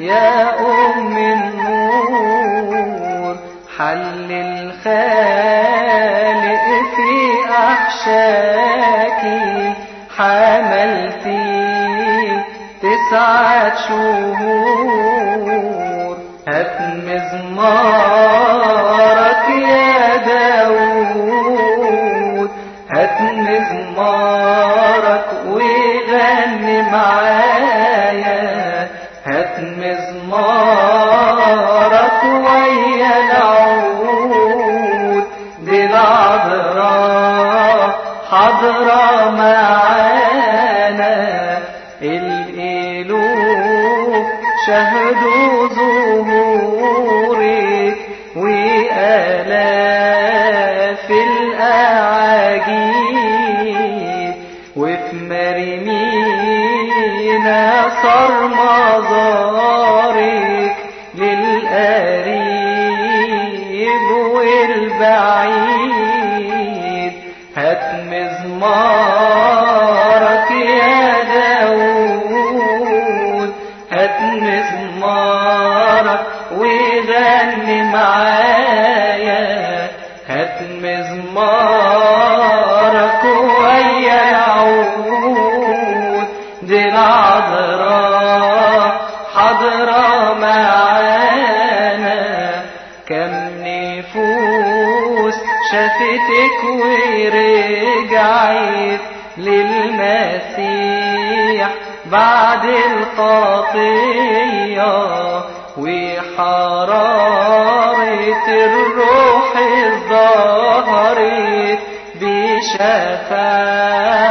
يا أم النور حل الخالق في أحشاك حملتي تسعة شهور. هات مزمارك يا داود. هات مزمارك العذراء حضرة معانا. الإلوف شهدوا ظهورك وآلاف حضرة معانا. كم نفوس شافتك ورجعت للمسيح بعد الخطية وحرارة الروح ظهرت بشفاعتك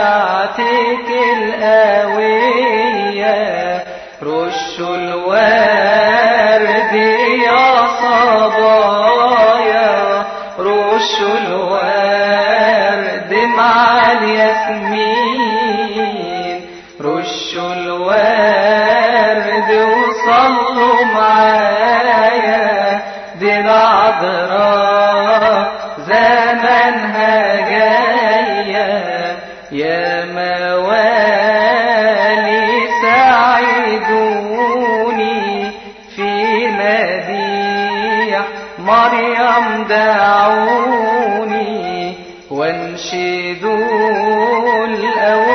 وصلوا معايا دي العذراء زمنها جاية يا موالي ساعدوني في مديح مريم دعوني وانشدوا الأوزان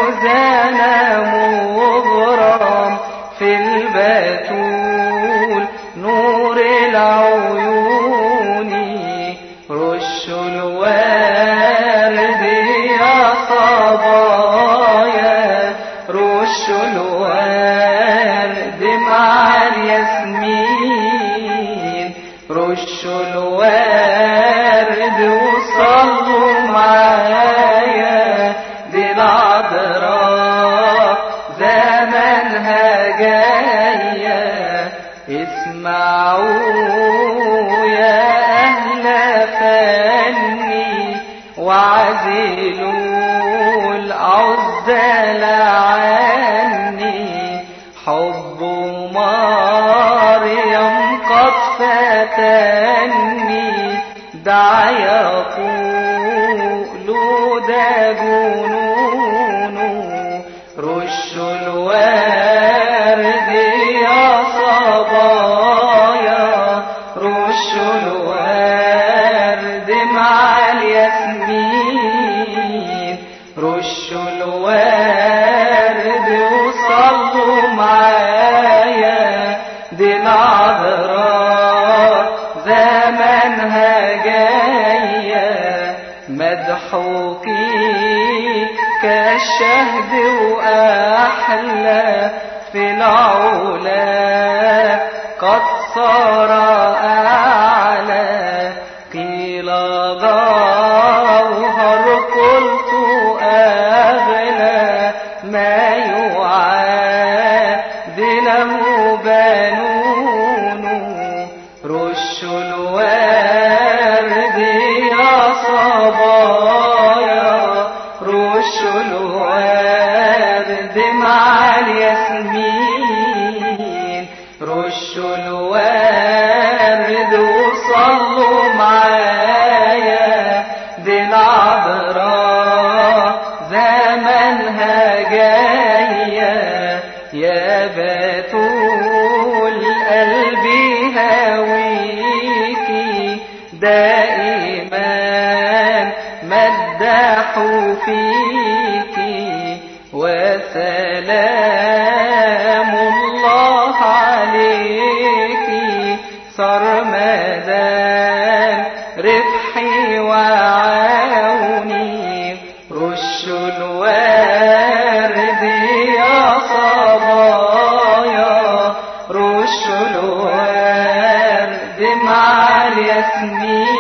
رش الورد يا صبايا؟ رش الورد مع الياسمين رش الورد وصلوا معايا؟ دي العذراء زمنها جاية. اسمعوا وعزلوا العزل عني. حب مريم قد فتني دع يقول ده زمنها جاية مضحوكي كالشهد وأحلى في العلا. قد صار دمع الياسمين رشوا الورد وصلوا معايا. دي العذراء زمنها جاية يا بتول قلبي هويكي دائما مدحوا فيكي عليكي سرمدا ربحي وعوني رش الورد يا صبايا رش الورد مع الياسمين.